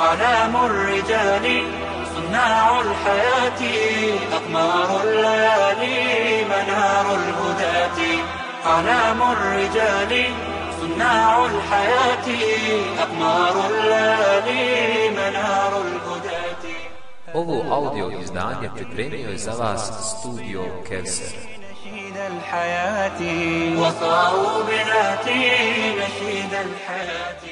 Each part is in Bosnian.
أعلام الرجال صناع الحياة أقمار الليالي منار الهداة. أعلام الرجال صناع الحياة أقمار الليالي منار الهداة. Ovo audio izdanje pripremio je za vas studio Kevser. الحياة. وصاروا بذاتي نشيد الحياة.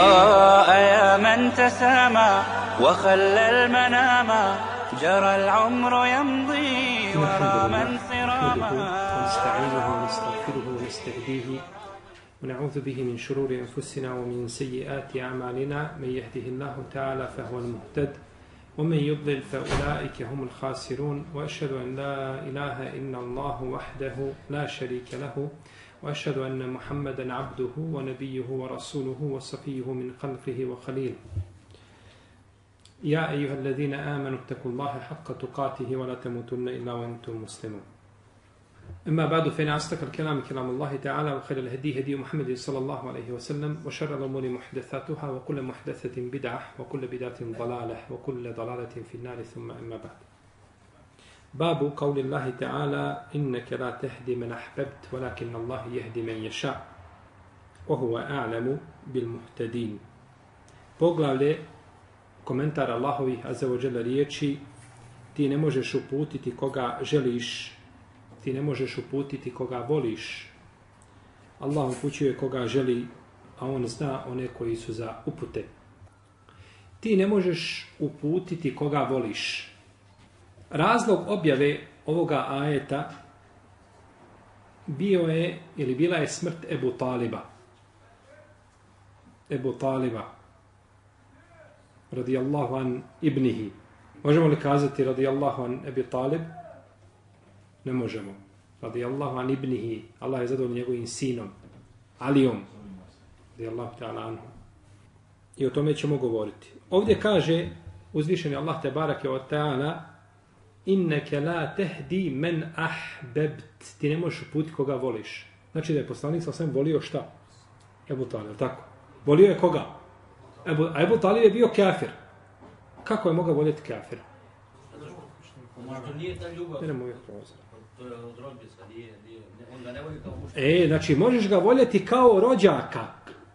آه يا من تسامى وخلى المنام جرى العمر يمضي ورا من صراما. ونستعينه ونستغفره ونستهديه ونعوذ به من شرور أنفسنا ومن سيئات أعمالنا. من يهده الله تعالى فهو المهتد ومن يضلل فأولئك هم الخاسرون وأشهد أن لا إله إلا الله وحده لا شريك له وأشهد أن محمدا عبده ونبيه ورسوله وصفيه من خلقه وخليله. يا أيها الذين آمنوا اتقوا الله حق تقاته ولا تموتن إلا وأنتم مسلمون. أما بعد فإن أصدق الكلام كلام الله تعالى وخير الهدي هدي محمد صلى الله عليه وسلم وشر الأمور محدثاتها وكل محدثة بدعة وكل بدعة ضلالة وكل ضلالة في النار ثم أما بعد. Babu kauli Allahi ta'ala Inneke la tehdi men ahbebt Walakin Allah jehdi men ješa wa huwa a'lamu bil muhtedin Poglavlje Komentar Allahovi Azzawajalla riječi Ti ne možeš uputiti koga želiš Ti ne možeš uputiti koga voliš. Allah upućuje koga želi A on zna one koji su za upute. Ti ne možeš uputiti koga voliš razlog objave ovoga ajeta bio je ili bila je smrt Ebu Taliba Ebu Taliba radijallahu an ibnihi. Možemo li kazati radijallahu an Ebi Talib? Ne možemo. Radijallahu an ibnihi. Allah je zadovoljno njegovim sinom. Alijom. Radijallahu ta'ala anhu. I o tome ćemo govoriti. Ovdje kaže uzvišeni Allah te barake o ta'ala inneke la tehdi men ahbebt. Ti ne možeš uputiti koga voliš. Znači da je poslanik sa svem volio šta? Ebu Talib, tako? Volio je koga? Ebu, a Ebu Talib je bio kafir. Kako je mogao voljeti kafira? Možda nije ta ljubav, Ne, ne mogu prozor. to je od rodbisa, nije, nije, on ga ne voli kao muško. E, znači možeš ga voljeti kao rođaka.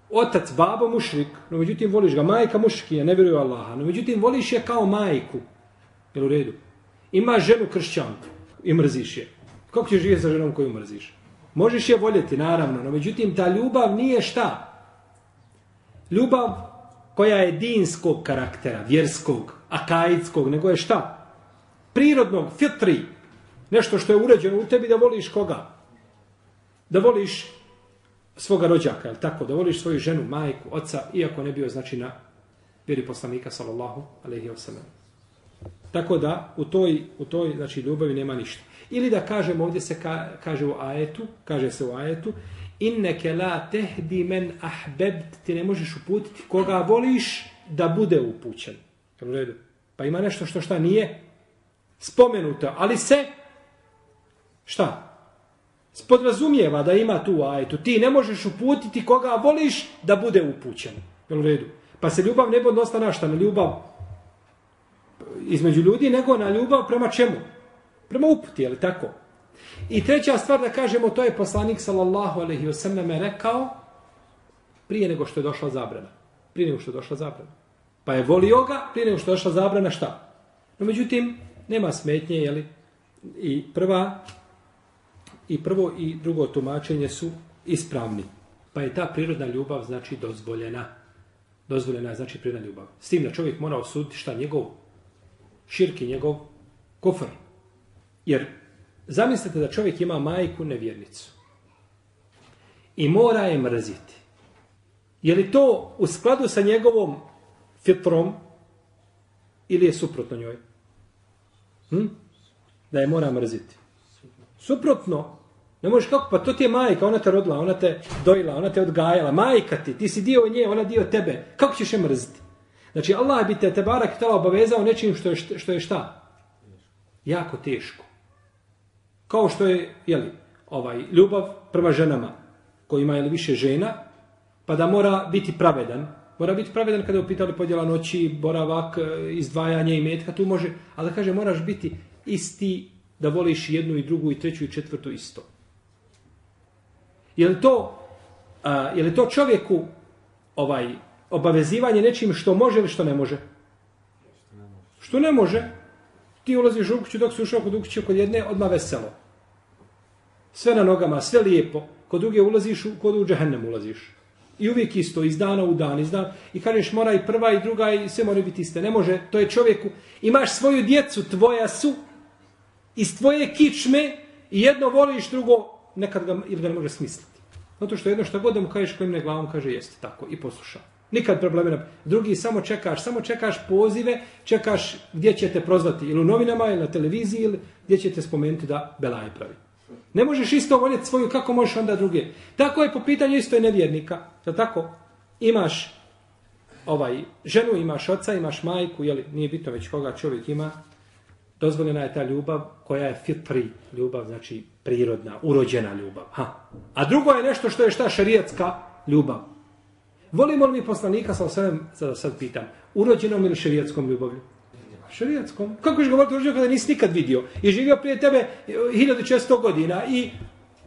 Otac, babo, mušrik, no međutim voliš ga, majka muškija, ne vjeruje u Allaha, no međutim voliš je kao majku. Jel u redu? Ima ženu kršćanku i mrziš je. Kako ćeš živjeti sa ženom koju mrziš? Možeš je voljeti, naravno, no međutim ta ljubav nije šta? Ljubav koja je dinskog karaktera, vjerskog, akaidskog, nego je šta? Prirodnog, fitri. Nešto što je uređeno u tebi da voliš koga? Da voliš svoga rođaka, jel tako? Da voliš svoju ženu, majku, oca, iako ne bio znači na vjeri poslanika, sallallahu alaihi wa sallam. Tako da u toj, u toj znači, ljubavi nema ništa. Ili da kažemo, ovdje se ka, kaže u ajetu, kaže se u ajetu, inneke la tehdi men ahbebt, ti ne možeš uputiti koga voliš da bude upućen. U redu? Pa ima nešto što šta nije spomenuto, ali se šta? Spodrazumijeva da ima tu ajetu. Ti ne možeš uputiti koga voliš da bude upućen. Jel u redu? Pa se ljubav ne bude odnosta na šta? Na ljubav između ljudi, nego na ljubav prema čemu? Prema uputi, je li tako? I treća stvar da kažemo, to je poslanik sallallahu alaihi wasallam rekao prije nego što je došla zabrana. Prije nego što je došla zabrana. Pa je volio ga prije nego što je došla zabrana šta? No međutim, nema smetnje, je li? I prva i prvo i drugo tumačenje su ispravni. Pa je ta prirodna ljubav znači dozvoljena. Dozvoljena je znači prirodna ljubav. S tim da čovjek mora osuditi šta njegov širki, njegov kufr. Jer zamislite da čovjek ima majku nevjernicu. I mora je mrziti. Je li to u skladu sa njegovom fitrom, Ili je suprotno njoj? Hm? Da je mora mrziti. Suprotno. Ne možeš kako, pa to ti je majka, ona te rodila, ona te dojila, ona te odgajala, majka ti, ti si dio nje, ona dio tebe. Kako ćeš je mrziti? Znači, Allah bi te, te barak tala obavezao nečim što je, što je šta? Jako teško. Kao što je, jeli, ovaj, ljubav prema ženama, koji ima jeli, više žena, pa da mora biti pravedan. Mora biti pravedan kada je upitali podjela noći, boravak, e, izdvajanje i metka, tu može, ali da kaže moraš biti isti da voliš jednu i drugu i treću i četvrtu isto. Je li to, a, je li to čovjeku ovaj obavezivanje nečim što može ili što ne može? Što ne može. Ti ulaziš u kuću dok si ušao kod kuće kod jedne, odmah veselo. Sve na nogama, sve lijepo. Kod druge ulaziš, kod u džehennem ulaziš. I uvijek isto, iz dana u dan, iz dana. I kažeš mora i prva i druga i sve mora biti iste. Ne može, to je čovjeku. Imaš svoju djecu, tvoja su, iz tvoje kičme i jedno voliš, drugo nekad ga, ili ga ne može smisliti. Zato što jedno što god da mu kažeš kojim ne glavom kaže jeste tako i poslušao. Nikad probleme ne... Drugi samo čekaš, samo čekaš pozive, čekaš gdje će te prozvati ili u novinama ili na televiziji ili gdje će te spomenuti da belaje pravi. Ne možeš isto voljeti svoju, kako možeš onda druge. Tako je po pitanju isto je nevjernika. Je tako? Imaš ovaj ženu, imaš oca, imaš majku, jeli, nije bitno već koga čovjek ima, dozvoljena je ta ljubav koja je fitri, ljubav znači prirodna, urođena ljubav. Ha. A drugo je nešto što je šta šerijatska ljubav. Volimo li mi poslanika, sa osvijem, sad, sad pitam, urođenom ili šerijatskom ljubavlju? Šerijatskom. Kako ćeš govoriti urođenom kada nisi nikad vidio? I živio prije tebe e, 1600 godina i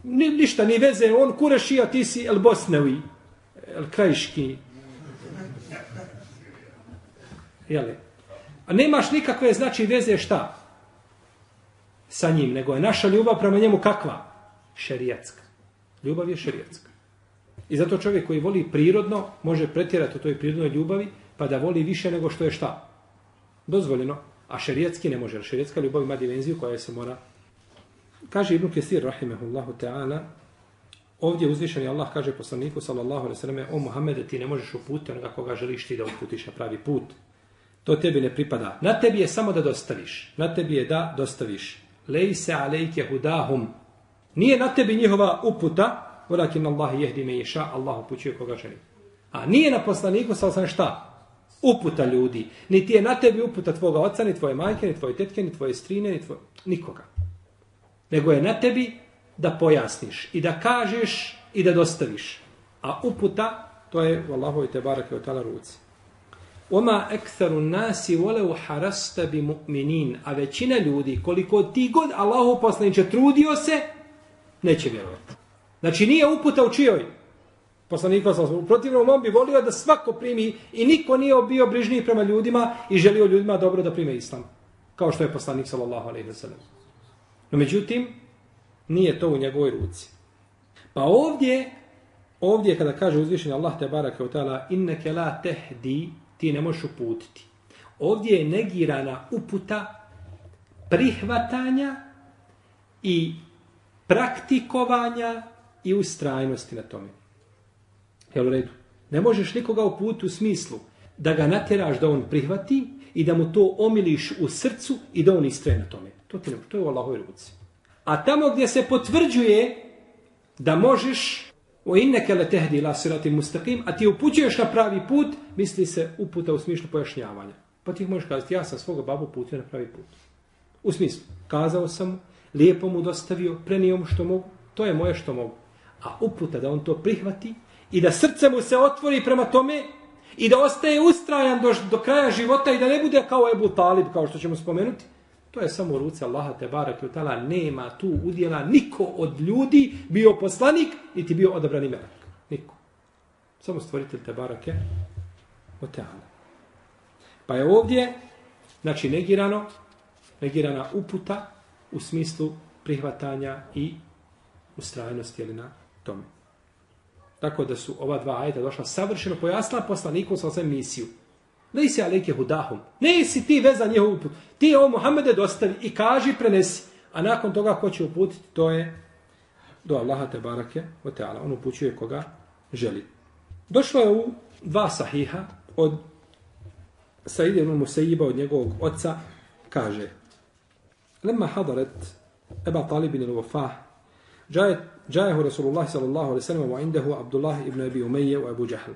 ni, ništa, ni veze, on kurešija, ti si el Bosnevi, el Krajiški. Jeli? A nemaš nikakve, znači, veze šta? Sa njim, nego je naša ljubav prema njemu kakva? Šerijatska. Ljubav je šerijatska. I zato čovjek koji voli prirodno, može pretjerati u toj prirodnoj ljubavi, pa da voli više nego što je šta? Dozvoljeno. A šerijetski ne može, Šerijetska ljubav ima dimenziju koja se mora... Kaže Ibn Kesir, rahimehullahu ta'ala, ovdje uzvišeni Allah kaže poslaniku, sallallahu alaihi sallam, o Muhammede, ti ne možeš uputiti onoga koga želiš ti da uputiš na pravi put. To tebi ne pripada. Na tebi je samo da dostaviš. Na tebi je da dostaviš. Lejse alejke hudahum. Nije na tebi njihova uputa, Volakin Allah jehdi me ješa, Allah upućuje koga želi. A nije na poslaniku sa sam šta? Uputa ljudi. Niti je na tebi uputa tvoga oca, ni tvoje majke, ni tvoje tetke, ni tvoje strine, ni tvoje... Nikoga. Nego je na tebi da pojasniš i da kažeš i da dostaviš. A uputa, to je u Allahovi te barake od tala ruci. Oma ektharu nasi voleu harasta bi mu'minin. A većina ljudi, koliko ti god Allahu poslaniče trudio se, neće vjerovati. Znači nije uputa u čijoj? Poslanika sam u protivnom on bi volio da svako primi i niko nije bio brižniji prema ljudima i želio ljudima dobro da prime islam. Kao što je poslanik sallallahu alejhi ve sellem. No međutim nije to u njegovoj ruci. Pa ovdje ovdje kada kaže uzvišeni Allah te baraka ve taala inneke la tehdi ti ne možeš uputiti. Ovdje je negirana uputa prihvatanja i praktikovanja i ustrajnosti na tome. Jel u redu? Ne možeš nikoga uputiti u smislu da ga natjeraš da on prihvati i da mu to omiliš u srcu i da on istraje na tome. To ti ne može, to je u Allahoj ruci. A tamo gdje se potvrđuje da možeš o inneke le tehdi la sirati mustaqim, a ti upućuješ na pravi put, misli se uputa u smislu pojašnjavanja. Pa ti možeš kazati, ja sam svoga babu putio na pravi put. U smislu, kazao sam, lijepo mu dostavio, prenio mu što mogu, to je moje što mogu. A uputa da on to prihvati i da srce mu se otvori prema tome i da ostaje ustrajan do, do kraja života i da ne bude kao Ebu Talib, kao što ćemo spomenuti, to je samo u Allaha te barak i tala nema tu udjela niko od ljudi bio poslanik niti bio odabrani melek. Niko. Samo stvoritelj te barake o. Pa je ovdje znači negirano negirana uputa u smislu prihvatanja i ustrajnosti ili na tome. Tako da su ova dva ajeta došla savršeno pojasnila poslaniku sa osvijem misiju. Ne si alike hudahum. Ne si ti vezan njihov put. Ti ovo Muhammede dostavi i kaži prenesi. A nakon toga ko će uputiti, to je do Allaha te barake o teala. On upućuje koga želi. Došlo je u dva sahiha od Said ibn Musaiba od njegovog oca kaže Lema hadaret Eba Talibin il Wafah جاءه رسول الله صلى الله عليه وسلم وعنده عبد الله ابن أبي أمية وأبو جهل.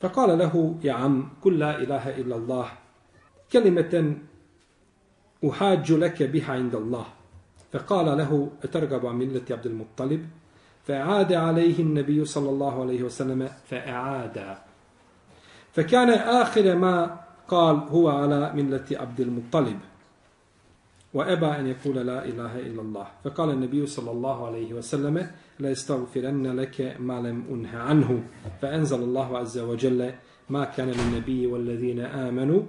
فقال له يا عم قل لا إله إلا الله. كلمة أحاج لك بها عند الله. فقال له أترغب عن ملة عبد المطلب? فأعاد عليه النبي صلى الله عليه وسلم فأعاد. فكان آخر ما قال هو على ملة عبد المطلب. وأبى أن يقول لا إله إلا الله. فقال النبي صلى الله عليه وسلم لا استغفرن لك ما لم أنه عنه. فأنزل الله عز وجل ما كان للنبي والذين آمنوا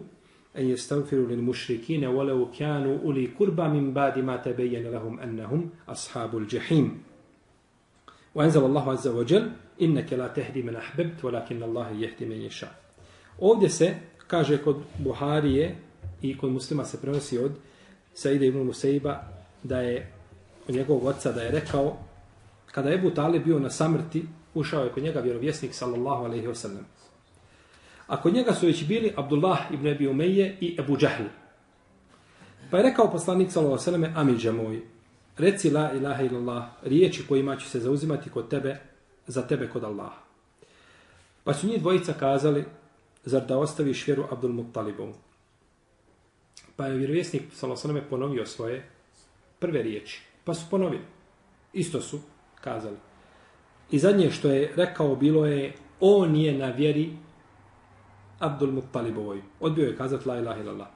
أن يستغفروا للمشركين ولو كانوا أولي كربى من بعد ما تبين لهم أنهم أصحاب الجحيم. وأنزل الله عز وجل إنك لا تهدي من أحببت ولكن الله يهدي من يشاء. Ovdje se kaže kod Buharije i kod muslima se prenosi od Saida ibn Musaiba da je od njegovog oca da je rekao kada je Ebu Talib bio na samrti ušao je kod njega vjerovjesnik sallallahu alaihi wa sallam. A kod njega su već bili Abdullah ibn Abi Umeje i Ebu Džahl. Pa je rekao poslanik sallallahu alaihi wa sallam Amidža moj, reci la ilaha illallah, riječi kojima ću se zauzimati kod tebe, za tebe kod Allaha. Pa su njih dvojica kazali, zar da ostaviš vjeru Abdul Muttalibovu? Pa je vjerovjesnik Salosaname ponovio svoje prve riječi. Pa su ponovili. Isto su kazali. I zadnje što je rekao bilo je on je na vjeri Abdul Muttalibovoj. Odbio je kazati la ilaha illallah.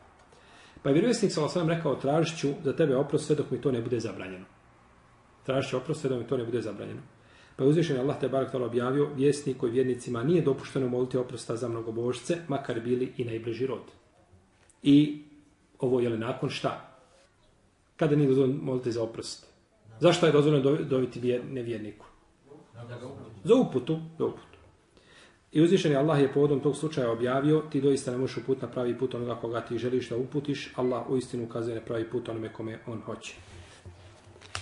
Pa je vjerovjesnik Salosaname rekao tražit ću za tebe oprost sve dok mi to ne bude zabranjeno. Tražit ću oprost sve dok mi to ne bude zabranjeno. Pa je uzvišen Allah te barak tala objavio vjesniku i vjernicima nije dopušteno moliti oprosta za mnogobožce, makar bili i najbliži rod. I ovo je li nakon šta? Kada nije dozvoljeno molite za oprost? Zašto je dozvoljeno dobiti vjer, nevjerniku? Za uputu. Za uputu. I uzvišeni Allah je povodom tog slučaja objavio, ti doista ne možeš uput na pravi put onoga koga ti želiš da uputiš, Allah u istinu ukazuje na pravi put onome kome on hoće.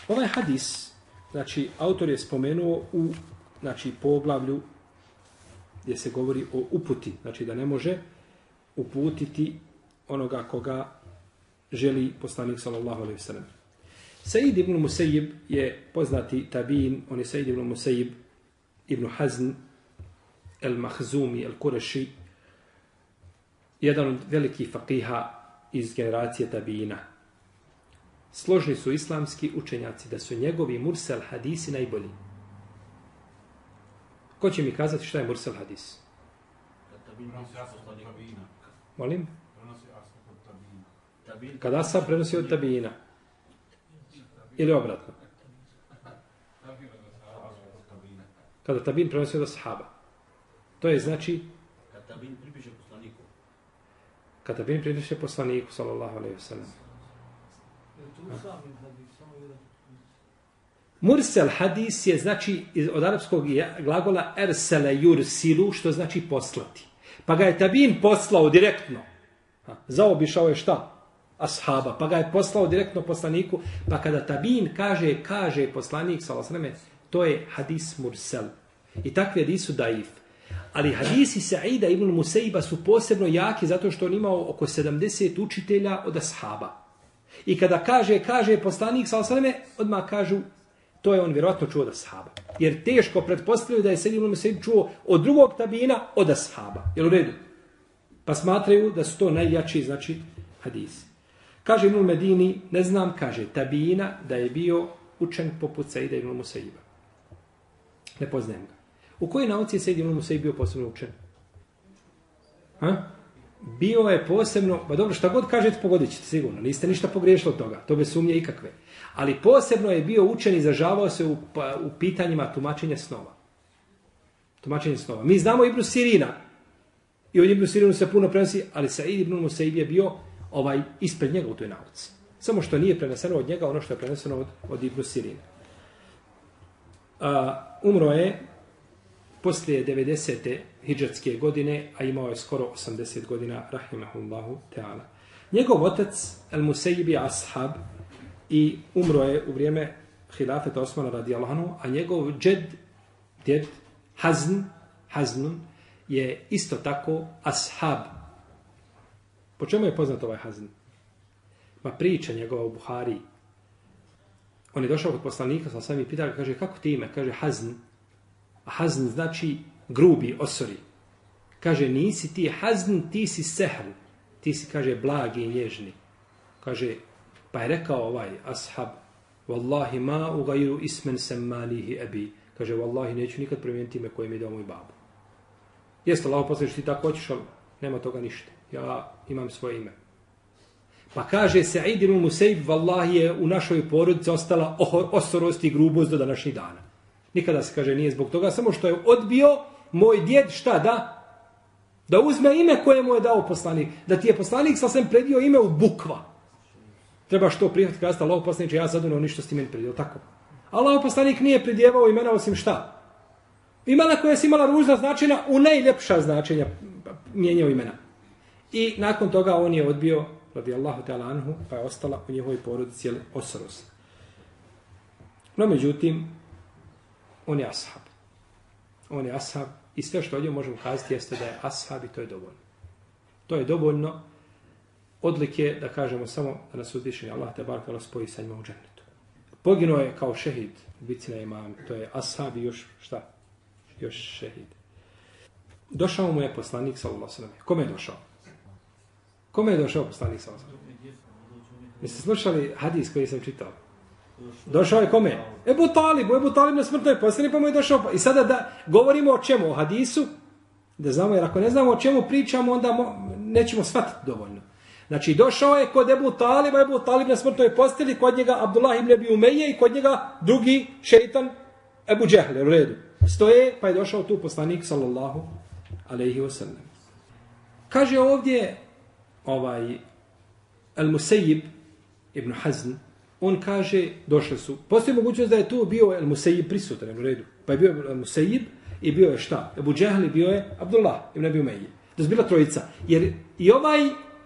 Ovaj hadis, znači, autor je spomenuo u znači, poglavlju gdje se govori o uputi, znači da ne može uputiti onoga koga želi poslanik sallallahu alejhi ve sellem. Said ibn Musayyib je poznati tabin, on je Said ibn Musayyib ibn Hazn el-Mahzumi el-Kureši, jedan od velikih fakiha iz generacije tabina. Složni su islamski učenjaci da su njegovi mursel hadisi najbolji. Ko će mi kazati šta je mursel hadis? Molim? Kada Asab prenosi od tabina. Ili obratno. Kada tabin prenosi od ashaba. To je znači... Kada tabin pripiše poslaniku. Kada tabin pripiše poslaniku, sallallahu alaihi wa sallam. Mursel hadis je znači od arapskog glagola ersele yursilu, što znači poslati. Pa ga je tabin poslao direktno. Zaobišao je šta? Ashaba, pa ga je poslao direktno poslaniku, pa kada tabin kaže, kaže poslanik, salasreme, to je hadis mursel. I takvi hadisu daif. Ali hadisi Sa'ida ibn Musaiba su posebno jaki zato što on imao oko 70 učitelja od ashaba. I kada kaže, kaže poslanik, salasreme, odmah kažu, to je on vjerojatno čuo od ashaba. Jer teško pretpostavljaju da je Sa'id ibn Musaib čuo od drugog tabina od ashaba. Jel u redu? Pa smatraju da su to najjači, znači, hadisi. Kaže Ibn Medini, ne znam, kaže Tabina da je bio učen poput Saida Ibn Musaiba. Ne poznajem ga. U kojoj nauci je Said Ibn Musaib bio posebno učen? Ha? Bio je posebno, pa dobro, šta god kažete, pogodit ćete sigurno. Niste ništa pogriješili od toga, to bez sumnje ikakve. Ali posebno je bio učen i zažavao se u, pa, u pitanjima tumačenja snova. Tumačenja snova. Mi znamo Ibn Sirina. I od Ibn Sirinu se puno prenosi, ali Said Ibn Musaib je bio ovaj ispred njega u toj nauci. Samo što nije preneseno od njega ono što je preneseno od, od Ibnu Sirina. Uh, umro je poslije 90. hijđarske godine, a imao je skoro 80 godina, rahimahullahu teala. Njegov otac, El Musaib je ashab i umro je u vrijeme hilafeta Osmana radijallahu anhu, a njegov džed, djed, Hazn, Haznun, je isto tako ashab Po čemu je poznat ovaj Hazn? Ma priča njegova u Buhari. On je došao kod poslanika, sam sam i pitao, ga, kaže, kako ti ime? Kaže, Hazn. A Hazn znači grubi, osori. Kaže, nisi ti Hazn, ti si Sehl. Ti si, kaže, blagi i nježni. Kaže, pa je rekao ovaj ashab, Wallahi ma u ismen sem malihi ebi. Kaže, Wallahi, neću nikad promijeniti ime koje mi je dao moj babu. Jeste, Allah posljedno ti tako hoćeš, ali nema toga ništa. Ja imam svoje ime. Pa kaže Sa'id ibn Musaib, vallahi je u našoj porodici ostala osorost i grubost do današnjih dana. Nikada se kaže nije zbog toga, samo što je odbio moj djed šta da? Da uzme ime koje mu je dao poslanik. Da ti je poslanik sasvim predio ime u bukva. Treba što prihvatiti kada ste Allah poslaniče, ja zaduno ništa s tim meni predio. Tako. Allah poslanik nije predjevao imena osim šta? Imena koja je imala ružna značenja u najljepša značenja mijenjao imena. I nakon toga on je odbio radijallahu ta'ala anhu, pa je ostala u njihovoj porodici jel, osorost. No, međutim, on je ashab. On je ashab i sve što ovdje možemo kazati jeste da je ashab i to je dovoljno. To je dovoljno odlike da kažemo samo da nas uzviše Allah te barkala spoji sa njima u džennetu. Poginuo je kao šehid u bici na imam. To je ashab i još šta? Još šehid. Došao mu je poslanik sallallahu alejhi ve Kome je došao? Kome je došao poslanik sa osam? Jeste slušali hadis koji sam čitao? Došao je kome? Ebu Talib, Ebu Talib na smrtnoj posljedni, pa mu je došao. I sada da govorimo o čemu? O hadisu? Da znamo, jer ako ne znamo o čemu pričamo, onda mo, nećemo shvatiti dovoljno. Znači, došao je kod Ebu Taliba, Ebu Talib na smrtnoj posteli, kod njega Abdullah ibn Abi Umeje i kod njega drugi šeitan Ebu Džehle, u redu. Stoje, pa je došao tu poslanik, sallallahu alaihi wa sallam. Kaže ovdje, ovaj Al Musayyib ibn Hazn on kaže došli su. Postoji mogućnost da je tu bio Al Musayyib prisutan u redu? Pa je bio Al Musayyib i bio je šta? Abu Džehli bio je Abdullah ibn Abi Umeji. to je bila trojica. Jer i ovaj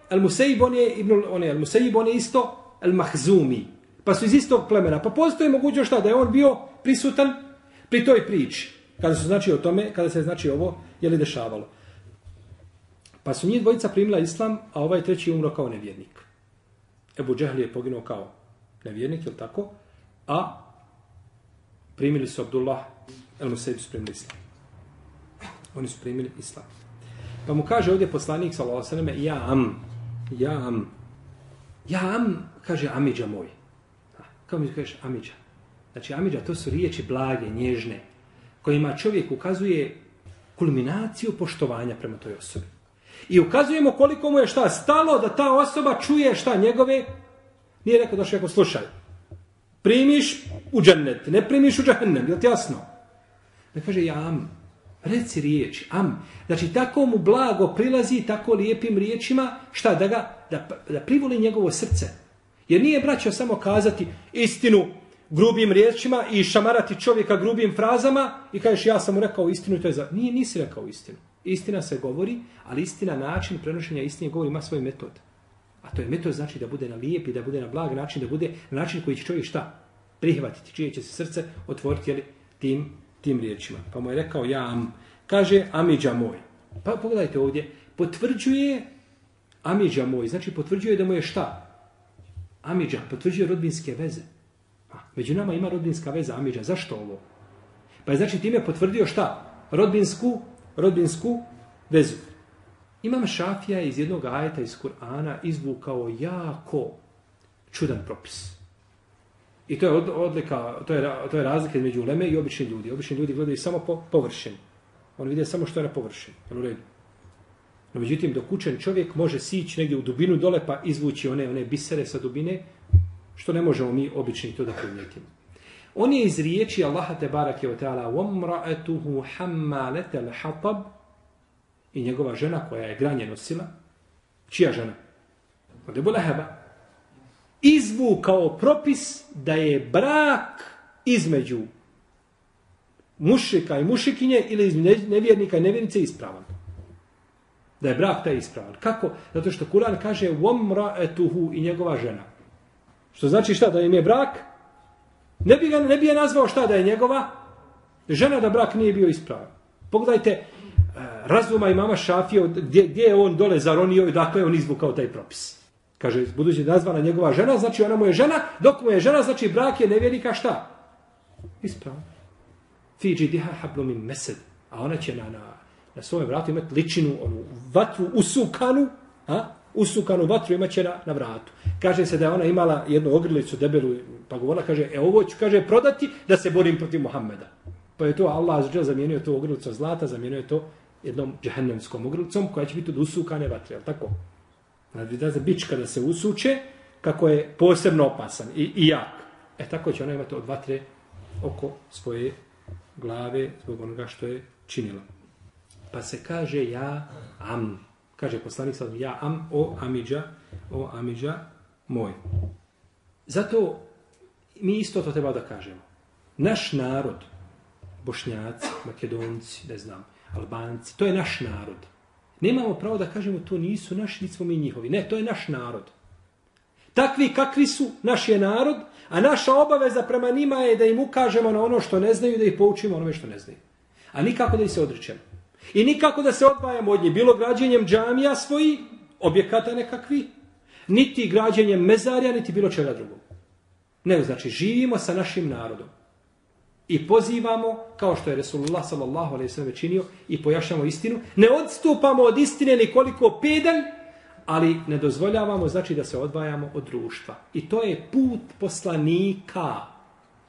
Al Musayyib on je ibn on je Al Musayyib on je isto Al Mahzumi pa su iz istog plemena. Pa postoji mogućnost šta? Da je on bio prisutan pri toj priči. Kada se znači o tome kada se znači ovo je li dešavalo. Pa su njih dvojica primila islam, a ovaj treći umro kao nevjernik. Ebu Džehli je poginuo kao nevjernik, je tako? A primili su Abdullah, El Musaib su primili islam. Oni su primili islam. Pa mu kaže ovdje poslanik, sallallahu sallam, ja am, ja am, ja am, kaže Amidža moj. Kao mi kažeš Amidža? Znači Amidža, to su riječi blage, nježne, kojima čovjek ukazuje kulminaciju poštovanja prema toj osobi. I ukazujemo koliko mu je šta stalo da ta osoba čuje šta njegove. Nije rekao došao rekao slušaj. Primiš u džennet, ne primiš u džennet, je li ti jasno? Da kaže ja am, reci riječi, am. Znači tako mu blago prilazi tako lijepim riječima, šta da ga, da, da privoli njegovo srce. Jer nije braćo samo kazati istinu grubim riječima i šamarati čovjeka grubim frazama i kažeš ja sam mu rekao istinu i to je za... Nije, nisi rekao istinu. Istina se govori, ali istina način prenošenja istine govori ima svoj metod. A to je metod znači da bude na lijep i da bude na blag način, da bude na način koji će čovjek šta? Prihvatiti, čije će se srce otvoriti jeli, tim, tim riječima. Pa mu je rekao ja am, kaže Amidža moj. Pa pogledajte ovdje, potvrđuje Amidža moj, znači potvrđuje da mu je šta? Amidža, potvrđuje rodbinske veze. A, među nama ima rodbinska veza Amidža, zašto ovo? Pa je znači time potvrdio šta? Rodbinsku rodbinsku vezu. Imam Šafija iz jednog ajeta iz Kur'ana izvukao jako čudan propis. I to je odlika, to je, to je razlika između uleme i obični ljudi. Obični ljudi gledaju samo po površini. Oni vide samo što je na površini. Jel u redu? No, međutim, dok učen čovjek može sići negdje u dubinu dole pa izvući one, one bisere sa dubine, što ne možemo mi obični to da primijetimo. On je iz riječi Allaha te barake wa ta'ala وَمْرَأَتُهُ حَمَّالَتَ الْحَطَبْ i njegova žena koja je granje nosila. Čija žena? Od Ebu Leheba. Izvukao propis da je brak između mušika i mušikinje ili nevjernika i nevjernice ispravan. Da je brak taj ispravan. Kako? Zato što Kur'an kaže وَمْرَأَتُهُ i njegova žena. Što znači šta? Da im je? Brak? Ne bi, ga, ne bi je nazvao šta da je njegova žena da brak nije bio ispravan. Pogledajte, uh, razuma imama Šafije gdje, gdje je on dole zaronio i dakle je on izvukao taj propis. Kaže, budući da je nazvana njegova žena, znači ona mu je žena, dok mu je žena, znači brak je nevjernika šta? Ispravan. Fiji diha hablu min mesed. A ona će na, na, na svojem vratu imati ličinu, onu vatru usukanu, a? Usukanu vatru imat će na, na vratu. Kaže se da je ona imala jednu ogrlicu debelu, pa govorila, kaže, e ovo ću, kaže, prodati da se borim protiv Muhammeda. Pa je to Allah azza zamijenio to ogrlicu od zlata, zamijenio je to jednom džehennemskom ogrlicom koja će biti od usukane vatre, je tako? Znači, da se bič kada se usuče, kako je posebno opasan i, i jak. E tako će ona imati od vatre oko svoje glave zbog onoga što je činila. Pa se kaže ja am. Kaže poslanik sad ja am o amidža, o amidža moj. Zato mi isto to treba da kažemo. Naš narod, bošnjaci, makedonci, ne znam, albanci, to je naš narod. Nemamo pravo da kažemo to nisu naši, nismo mi njihovi. Ne, to je naš narod. Takvi kakvi su, naš je narod, a naša obaveza prema njima je da im ukažemo na ono što ne znaju, da ih poučimo onome što ne znaju. A nikako da ih se odričemo. I nikako da se odvajamo od njih, bilo građenjem džamija svoji, objekata nekakvi, niti građenjem mezarja, niti bilo čega drugog. Ne, znači, živimo sa našim narodom. I pozivamo, kao što je Resulullah sallallahu alaihi sallam činio, i pojašnjamo istinu. Ne odstupamo od istine nikoliko pedalj, ali ne dozvoljavamo, znači da se odvajamo od društva. I to je put poslanika.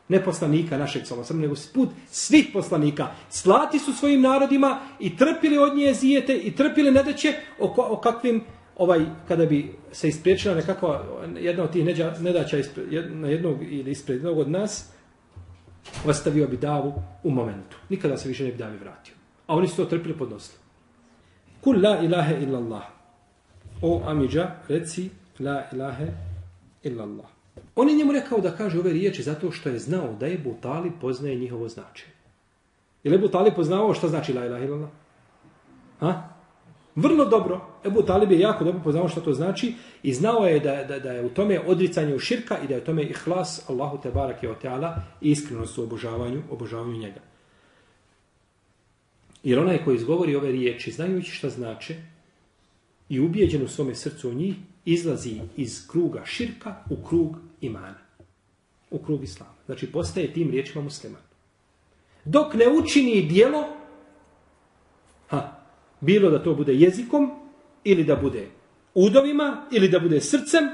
Ne poslanika našeg salosrme, nego put svih poslanika. Slati su svojim narodima i trpili od nje zijete i trpili nedaće o, o kakvim ovaj kada bi se ispriječila nekakva jedna od tih nedaća na jednog ili ispred jednog od nas, ostavio bi davu u momentu. Nikada se više ne bi davi vratio. A oni su to trpili podnosili. Kul la ilahe illallah. O Amidža, reci la ilahe illallah. On je njemu rekao da kaže ove riječi zato što je znao da je Butali poznaje njihovo značenje. Je li Butali poznao što znači la ilaha illallah? Ha? Vrlo dobro. Ebu Talib je jako dobro poznao što to znači i znao je da, da, da je u tome odricanje u širka i da je u tome ihlas Allahu te barake o teala i iskrenost u obožavanju, obožavanju njega. Jer onaj koji izgovori ove riječi, znajući šta znače i ubijeđen u svome srcu u njih, izlazi iz kruga širka u krug imana. U krug islama. Znači postaje tim riječima musliman. Dok ne učini dijelo, ha, Bilo da to bude jezikom, ili da bude udovima, ili da bude srcem,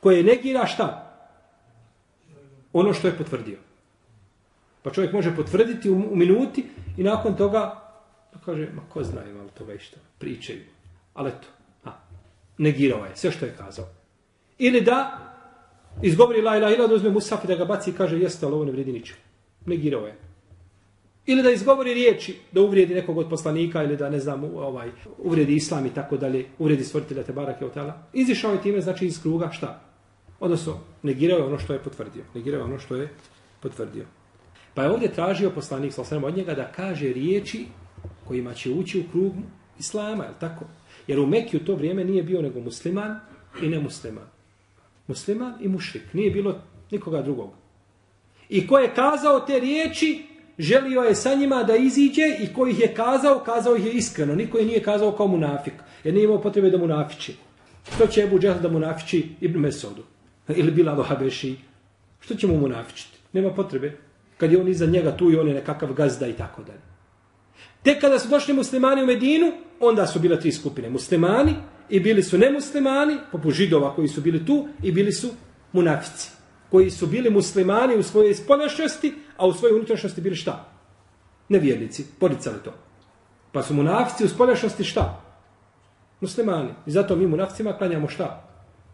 koje negira šta? Ono što je potvrdio. Pa čovjek može potvrditi u, u minuti i nakon toga pa kaže, ma ko zna ima toga i što, pričaju. Ali eto, a, negirao je sve što je kazao. Ili da izgovori la ilaha ila, da uzme musaf i da ga baci i kaže, jeste, ali ovo ne vredi ničemu. Negirao je. Ili da izgovori riječi, da uvrijedi nekog od poslanika ili da, ne znam, ovaj, uvrijedi islam i tako dalje, uvrijedi stvoritelja te barake od tala. Izišao je time, znači, iz kruga, šta? Odnosno, negirao je ono što je potvrdio. Negirao je ono što je potvrdio. Pa je ovdje tražio poslanik sa od njega da kaže riječi kojima će ući u krug islama, je tako? Jer u Mekiju to vrijeme nije bio nego musliman i nemusliman. Musliman i mušrik. Nije bilo nikoga drugog. I ko je kazao te riječi, želio je sa njima da iziđe i ko ih je kazao, kazao ih je iskreno. Niko je nije kazao kao munafik, jer nije imao potrebe da munafiči. Što će Ebu Džehl da munafiči Ibn Mesodu? Ili Bilal Habeši? Što će mu munafičiti? Nema potrebe. Kad je on iza njega tu i on je nekakav gazda i tako dalje. Tek kada su došli muslimani u Medinu, onda su bile tri skupine. Muslimani i bili su nemuslimani, poput židova koji su bili tu, i bili su munafici. Koji su bili muslimani u svojoj spoljašnjosti, a u svojoj unutrašnjosti bili šta? Nevjernici, poricali to. Pa su munafici u spoljašnjosti šta? Muslimani. I zato mi munaficima klanjamo šta?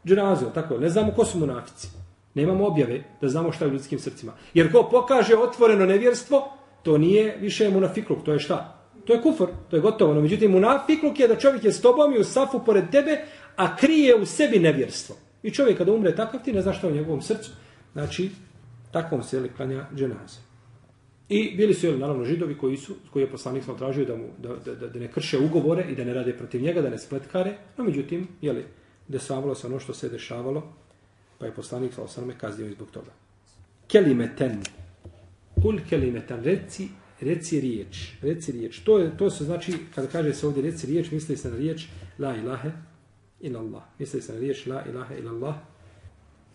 Dženazu, tako Ne znamo ko su munafici. Nemamo objave da znamo šta je u ljudskim srcima. Jer ko pokaže otvoreno nevjerstvo, to nije više munafikluk, to je šta? To je kufr, to je gotovo. No, međutim, munafikluk je da čovjek je s tobom i u safu pored tebe, a krije u sebi nevjerstvo. I čovjek kada umre takav, ti ne znaš šta u njegovom srcu. Znači, takvom se klanja dženaze. I bili su, jel, naravno, židovi koji su, koji je poslanik sam tražio da, mu, da, da, da ne krše ugovore i da ne rade protiv njega, da ne spletkare, no međutim, jeli, desavalo se ono što se dešavalo, pa je poslanik sam osrme kaznio zbog toga. Kelimeten, kul kelimeten, reci reci riječ, reci riječ. To, je, to se znači, kada kaže se ovdje reci riječ, misli se na riječ la ilahe ila Allah. Misli se na riječ la ilahe ila Allah.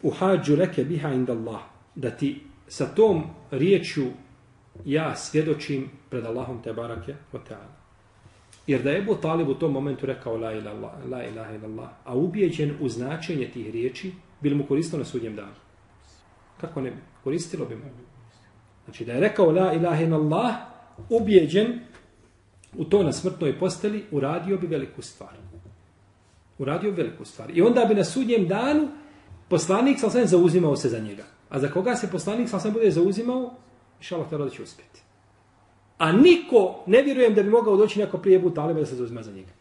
Uhađu reke biha inda Allah. Da ti sa tom riječju ja svjedočim pred Allahom te barake o ta'ala. Jer da je Ebu Talib u tom momentu rekao la ilaha, la ilaha illallah, a ubijeđen u značenje tih riječi, bilo mu koristilo na sudnjem danu. Kako ne bi? Koristilo bi mu. Znači da je rekao la ilaha illallah, ubijeđen u to na smrtnoj posteli, uradio bi veliku stvar. Uradio bi veliku stvar. I onda bi na sudnjem danu poslanik sam sam zauzimao se za njega. A za koga se poslanik sam sam bude zauzimao, inša Allah da će uspjeti. A niko, ne vjerujem da bi mogao doći neko prije Ebu Taliba da se zauzima za njega.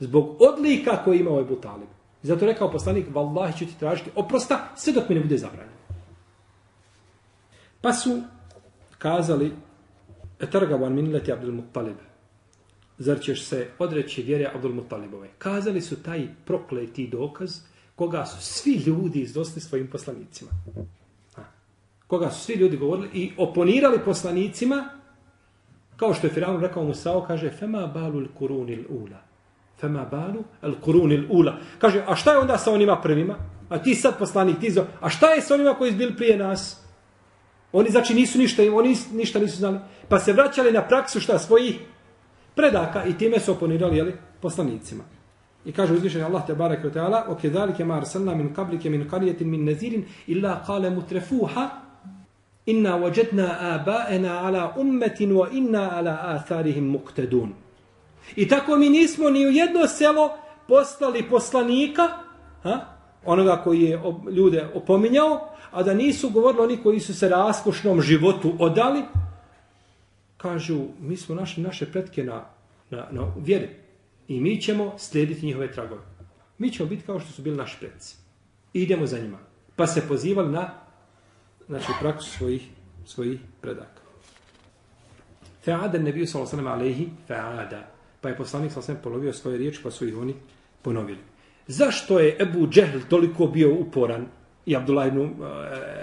Zbog odlika koje imao Ebu Talib. Zato rekao poslanik, vallahi ću ti tražiti oprosta, sve dok mi ne bude zabranjeno. Pa su kazali, etargavan minleti Abdul Muttalib, zar ćeš se odreći vjere Abdul Muttalibove? Kazali su taj prokleti dokaz, koga su svi ljudi izdosli svojim poslanicima. Ha. Koga su svi ljudi govorili i oponirali poslanicima, kao što je Firaun rekao Musao, kaže, fema balu kurunil ula. Fema balu al kurunil ula. Kaže, a šta je onda sa onima prvima? A ti sad poslanik, ti zo, a šta je sa onima koji su bili prije nas? Oni znači nisu ništa, oni ništa nisu znali. Pa se vraćali na praksu šta svojih predaka i time su oponirali jeli, poslanicima. I kaže uzvišeni Allah te barek ve taala: "O kedalike ma arsalna min qablike min qaryatin min nazirin illa qala mutrefuha inna wajadna aba'ana ala ummatin wa inna ala atharihim muqtadun." I tako mi nismo ni u jedno selo poslali poslanika, ha? onoga koji je ljude opominjao, a da nisu govorili oni koji su se raskošnom životu odali, kažu, mi smo našli naše pretke na, na, na vjeri i mi ćemo slijediti njihove tragove. Mi ćemo biti kao što su bili naši predci. I idemo za njima. Pa se pozivali na znači, praksu svojih, svojih predaka. Fa'ada nebiju sallam alaihi fa'ada. Pa je poslanik sallam polovio svoje riječi pa su ih oni ponovili. Zašto je Ebu Džehl toliko bio uporan i Abdullah ibn uh,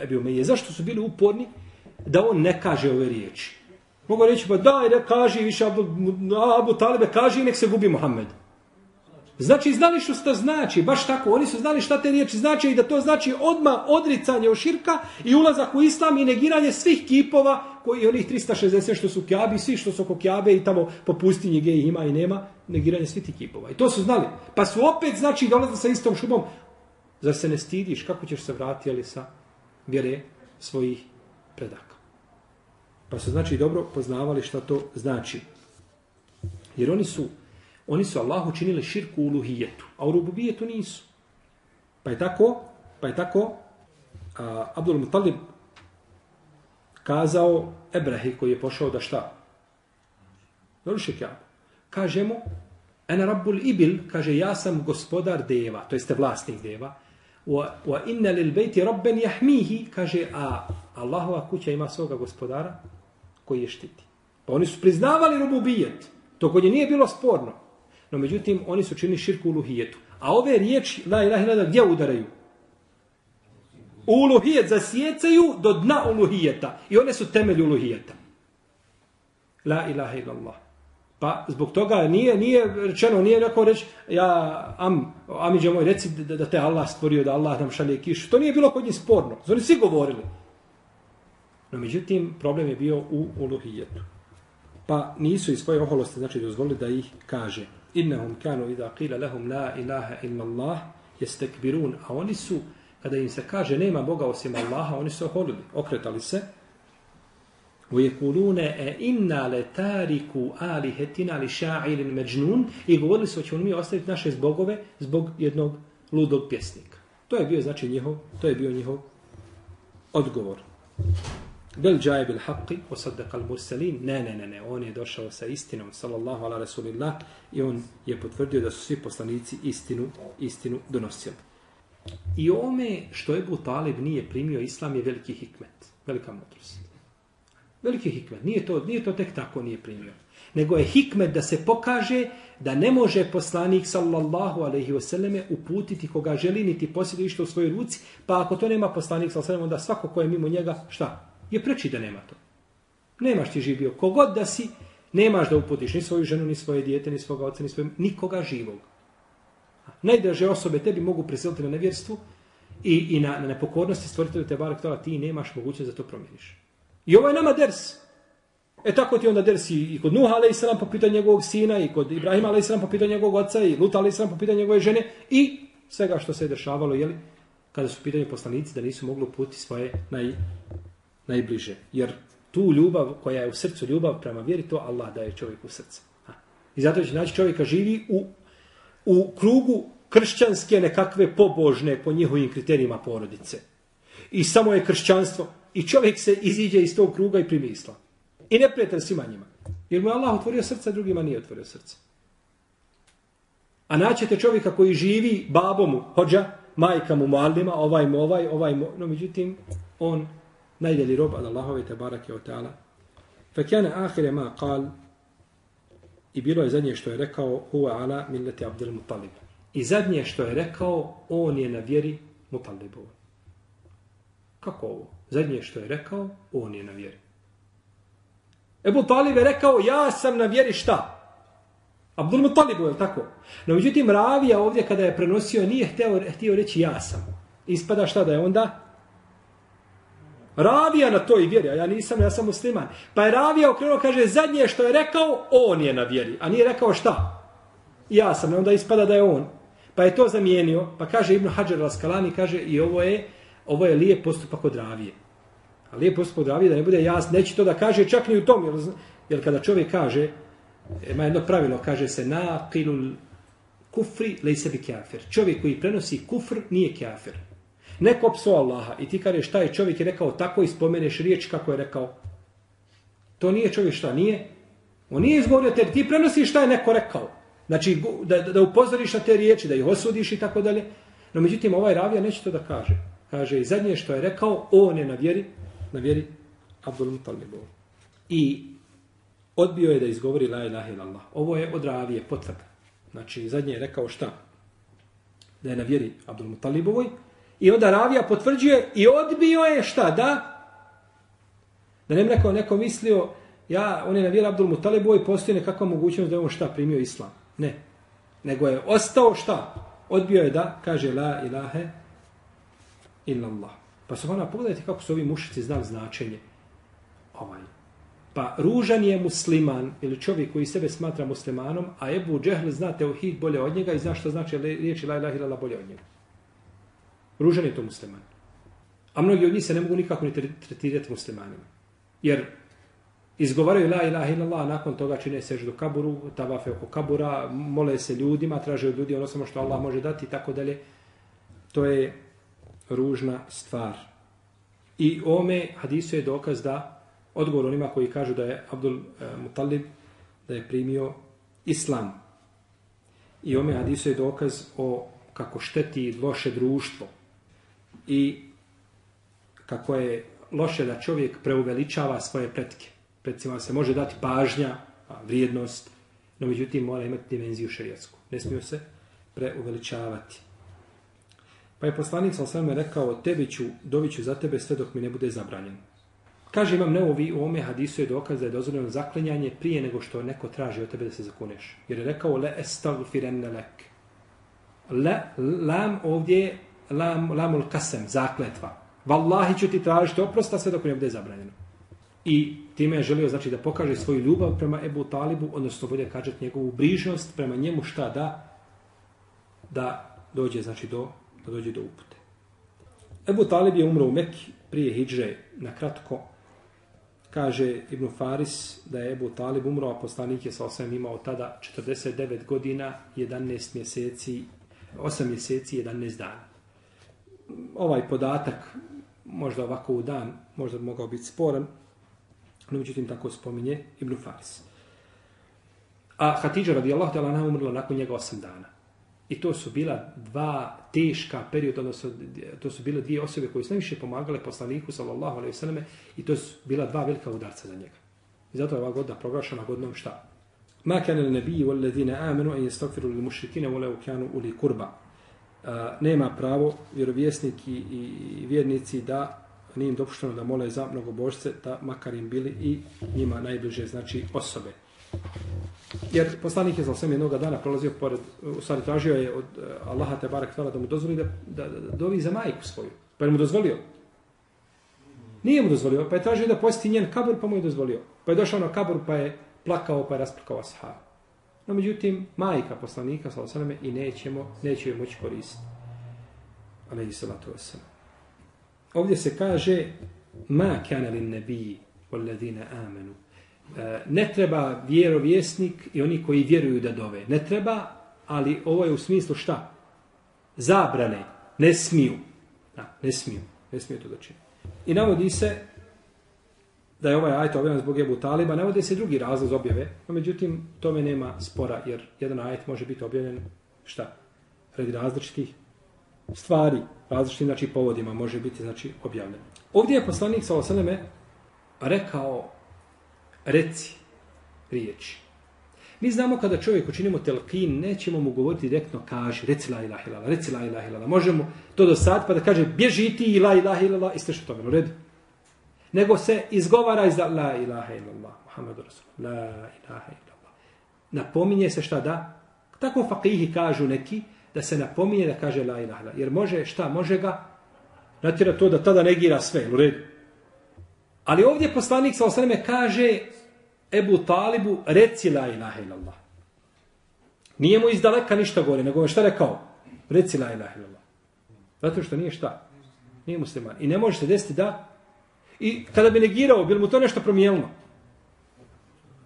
Ebi Umeje, Zašto su bili uporni da on ne kaže ove riječi? Mogu reći, pa daj, da kaži više Abu, Abu Talibe, kaži nek se gubi Muhammed. Znači, znali što to znači, baš tako, oni su znali šta te riječi znači i da to znači odma odricanje od širka i ulazak u islam i negiranje svih kipova, koji onih 360 što su kjabi, svi što su oko kjabe i tamo po pustinji gdje ima i nema, negiranje svih tih kipova. I to su znali. Pa su opet, znači, dolaze sa istom šubom, zar se ne stidiš, kako ćeš se vratiti, ali sa vjere svojih predaka. Pa su znači dobro poznavali šta to znači. Jer oni su oni su Allahu činili širku u luhijetu, a u rububijetu nisu. Pa je tako, pa je tako a, Abdul Mutalib kazao Ebrahi koji je pošao da šta? Doruše kjab. Kaže mu, ena rabbul ibil, kaže ja sam gospodar deva, to jeste vlasnik deva, wa, wa inna lil bayti rabban yahmihi kaže, a Allahova kuća ima svoga gospodara, koji je štiti. Pa oni su priznavali rububijet. To kod je nije bilo sporno. No međutim, oni su činili širku uluhijetu. A ove riječi, la ilaha illallah, gdje udaraju? Uluhijet zasjecaju do dna uluhijeta. I one su temelj uluhijeta. La ilaha illallah. Pa zbog toga nije nije rečeno, nije rekao reći, ja, am, amiđe moj, reci da, da te Allah stvorio, da Allah nam šalje kišu. To nije bilo kod njih sporno. Oni svi govorili. No, međutim, problem je bio u uluhijetu. Pa nisu iz svoje oholosti, znači, dozvolili da ih kaže. Innahum kanu idha qila lahum la ilaha illa Allah yastakbirun. A oni su, kada im se kaže nema Boga osim Allaha, oni su oholili, okretali se. U jekulune e inna le tariku alihetina li ša'irin međnun i govorili su, ćemo mi ostaviti naše zbogove zbog jednog ludog pjesnika. To je bio, znači, njihov, to je bio njihov odgovor. Bel džaje bil haqqi, osaddaq al mursalin. Ne, ne, ne, ne, on je došao sa istinom, sallallahu ala rasulillah, i on je potvrdio da su svi poslanici istinu, istinu donosili. I ome što Ebu Talib nije primio islam je veliki hikmet, velika mudrost. Veliki hikmet, nije to, nije to tek tako nije primio. Nego je hikmet da se pokaže da ne može poslanik sallallahu alaihi wasallame uputiti koga želi niti posjeduje što u svojoj ruci, pa ako to nema poslanik sallallahu alaihi onda svako ko je mimo njega, šta? je preči da nema to. Nemaš ti živ bio. Kogod da si, nemaš da uputiš ni svoju ženu, ni svoje dijete, ni svoga oca, ni svoje, nikoga živog. Najdraže osobe tebi mogu prisiliti na nevjerstvu i, i na, na nepokornosti stvoritelju te barek toga, ti nemaš mogućnost da to promijeniš. I ovo je nama ders. E tako ti onda ders i, i kod Nuha a.s. po pitanju njegovog sina, i kod Ibrahima a.s. po pitanju njegovog oca, i Luta a.s. po pitanju njegove žene, i svega što se je dešavalo, jeli, kada su pitanje poslanici da nisu mogli uputiti svoje naj, najbliže. Jer tu ljubav koja je u srcu ljubav prema vjeri, to Allah daje čovjeku u srce. Ha. I zato će naći čovjeka živi u, u krugu kršćanske nekakve pobožne po njihovim kriterijima porodice. I samo je kršćanstvo. I čovjek se iziđe iz tog kruga i primi islam. I ne prijatelj svima njima. Jer mu je Allah otvorio srce, drugima nije otvorio srce. A naćete čovjeka koji živi babomu, hođa, majka mu muallima, ovaj mu ovaj, ovaj mu, no međutim, on najdjeli rob od Allahove te barake o ta'ala. Fekjane ahire ma kal, i bilo je zadnje što je rekao, huwa ala milleti Abdel Mutalib. I zadnje što je rekao, on je na vjeri Mutalibova. Kako ovo? Zadnje što je rekao, on je na vjeri. Ebu Talib je rekao, ja sam na vjeri šta? Abdul Mutalibu, je tako? No, međutim, Ravija ovdje kada je prenosio, nije htio, htio reći ja sam. Ispada šta da je onda? Ravija na toj vjeri, a ja nisam, ja sam musliman. Pa je Ravija okrenuo, kaže, zadnje što je rekao, on je na vjeri. A nije rekao šta? Ja sam, onda ispada da je on. Pa je to zamijenio, pa kaže Ibn Hajar Raskalani, kaže, i ovo je, ovo je lijep postupak od Ravije. A lijep postupak od Ravije, da ne bude jas, neće to da kaže čak ni u tom, jer, jer kada čovjek kaže, ima jedno pravilo, kaže se na kilul kufri lejse bi kafir. Čovjek koji prenosi kufr nije kafir. Neko pso Allaha i ti kaže šta je čovjek je rekao tako i spomeneš riječ kako je rekao. To nije čovjek šta nije. On nije izgovorio tebi, ti prenosiš šta je neko rekao. Znači da, da upozoriš na te riječi, da ih osudiš i tako dalje. No međutim ovaj ravija neće to da kaže. Kaže i zadnje što je rekao, on je na vjeri, na vjeri Abdul Mutalibu. I odbio je da izgovori la ilaha illallah. Ovo je od ravije potvrda. Znači, zadnje je rekao šta? Da je na vjeri Abdul Mutalibovoj. I onda ravija potvrđuje i odbio je šta? Da? Da ne rekao, neko mislio, ja, on je na vjeri Abdul Mutalibovoj, postoji nekakva mogućnost da je on šta primio islam. Ne. Nego je ostao šta? Odbio je da kaže la illa Allah. Pa su ona, pogledajte kako su ovi mušici znali značenje ovaj, Pa ružan je musliman ili čovjek koji sebe smatra muslimanom, a Ebu Džehl zna teuhid bolje od njega i zna što znači riječi la ilaha illallah bolje od njega. Ružan je to musliman. A mnogi od njih se ne mogu nikako ni tretirati muslimanima. Jer izgovaraju la ilaha illallah, a nakon toga čine sežu do kaburu, tavafe oko kabura, mole se ljudima, traže od ljudi ono samo što Allah može dati i tako dalje. To je ružna stvar. I ome hadisu je dokaz da odgovor onima koji kažu da je Abdul eh, e, Mutalib da je primio islam. I ome hadisu je dokaz o kako šteti loše društvo i kako je loše da čovjek preuveličava svoje pretke. Predsima se može dati pažnja, vrijednost, no međutim mora imati dimenziju šerijatsku. Ne smiju se preuveličavati. Pa je poslanik sa osvrame rekao, tebi ću, doviću za tebe sve dok mi ne bude zabranjeno. Kaže imam neovi u ome hadisu je dokaz da je dozvoljeno zaklinjanje prije nego što neko traži od tebe da se zakuneš. Jer je rekao le estagfirenne lek. Le, lam ovdje lam, lamul kasem, zakletva. Wallahi ću ti tražiti oprosta sve dok mi ne bude zabranjeno. I time je želio znači da pokaže svoju ljubav prema Ebu Talibu, odnosno bolje kažet njegovu brižnost prema njemu šta da da dođe znači do, da dođe do upute. Ebu Talib je umro u Mekki prije hidže na kratko Kaže Ibn Faris da je Ebu Talib umro, a poslanik je sa osam imao tada 49 godina, 11 mjeseci, 8 mjeseci, 11 dana. Ovaj podatak, možda ovako u dan, možda bi mogao biti sporan, no međutim tako spominje Ibn Faris. A Hatidža radijallahu ta'ala umrla nakon njega 8 dana. I to su bila dva teška perioda, odnosno to su bile dvije osobe koje su najviše pomagale poslaniku, sallallahu alaihi selleme i to su bila dva velika udarca za njega. I zato je ova godina proglašena godinom šta? Ma kane li nebiji wal ladine amenu en jestokfiru li mušrikine vole u uli kurba. Nema pravo vjerovjesnik i, i vjernici da nije im dopušteno da mole za mnogobožce, da makar im bili i njima najbliže, znači, osobe. Jer poslanik je za osam jednog dana prolazio pored, u stvari tražio je od eh, Allaha te barek da mu dozvoli da, da, da, da dovi za majku svoju. Pa je mu dozvolio. Nije mu dozvolio, pa je tražio da posjeti njen kabur, pa mu je dozvolio. Pa je došao na kabur, pa je plakao, pa je rasplakao ashab. No, međutim, majka poslanika, sa osaname, i nećemo, neće joj moći koristiti. Ali i salatu wasalam. Ovdje se kaže, ma kana lin nebiji, walladina amanu. E, ne treba vjerovjesnik i oni koji vjeruju da dove. Ne treba, ali ovo je u smislu šta? Zabrane. Ne smiju. Da, ne smiju. Ne smiju to da čini. I navodi se da je ovaj ajet objavljen zbog Ebu Taliba, navode se drugi razlog objave, no međutim, tome nema spora, jer jedan ajet može biti objavljen, šta? Radi različitih stvari, različitim, znači, povodima može biti, znači, objavljen. Ovdje je poslanik, sa osaneme, rekao, reci riječi. Mi znamo kada čovjek učinimo telkin, nećemo mu govoriti direktno kaži, reci la ilaha ilala, reci la ilaha ilala. Možemo to do sad pa da kaže bježi ti i la ilaha ilala i što tome, u redu. Nego se izgovara iz la ilaha illallah, Muhammedu Rasul, la ilaha illallah. Napominje se šta da? Tako fakihi kažu neki, da se napominje da kaže la ilaha ilala. Jer može, šta, može ga natjera to da tada negira sve, u redu. Ali ovdje poslanik sa osaneme kaže Ebu Talibu, reci la ilaha illallah. Nije mu iz daleka ništa gore, nego je šta rekao? Reci la ilaha illallah. Zato što nije šta? Nije musliman. I ne može se desiti da... I kada bi negirao, bi mu to nešto promijelno?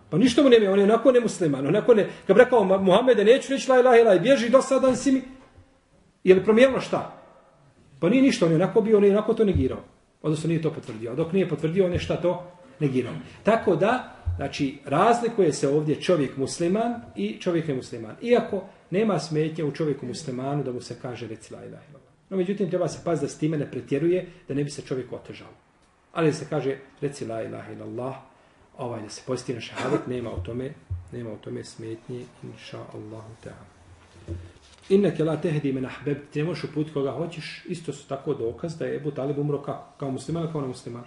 Pa ništa mu nema, on je onako nemusliman. Onako ne, kad bi rekao Muhammede, neću reći la ilaha illallah, bježi do sadan si mi. Je li promijelno šta? Pa nije ništa, on je onako bio, on je onako to negirao. Odnosno nije to potvrdio. Dok nije potvrdio, on je šta to negirao. Tako da, Znači, razlikuje se ovdje čovjek musliman i čovjek nemusliman. Iako nema smetnje u čovjeku muslimanu da mu se kaže reci la ilaha illallah. No, međutim, treba se paziti da s time ne pretjeruje, da ne bi se čovjek otežao. Ali da se kaže reci la ilaha illallah, ovaj, da se posti na šahadet, nema u tome, nema u tome smetnje, inša Allahu ta'ala. Inneke la tehdi men ahbeb, ti ne možeš uputiti koga hoćeš, isto su tako dokaz da je Ebu Talib umro kako? Kao musliman, kao na.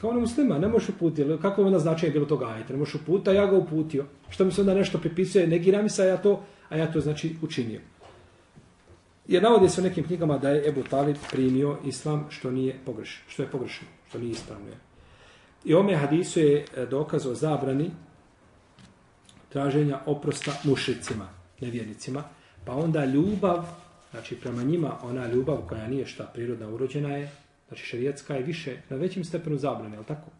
Kao ono muslima, ne možeš uputiti. Kako je onda značenje bilo toga ajeta? Ne možeš uputiti, a ja ga uputio. Što mi se onda nešto pripisuje, negira mi se, a ja to, a ja to znači učinio. Jer navode se u nekim knjigama da je Ebu Talib primio islam što nije pogrešno, što je pogrešno, što nije ispravno. I ome hadisu je e, dokaz o zabrani traženja oprosta mušicima, nevjernicima, pa onda ljubav, znači prema njima ona ljubav koja nije šta prirodna urođena je Znači šerijatska je više na većem stepenu zabrane, al tako?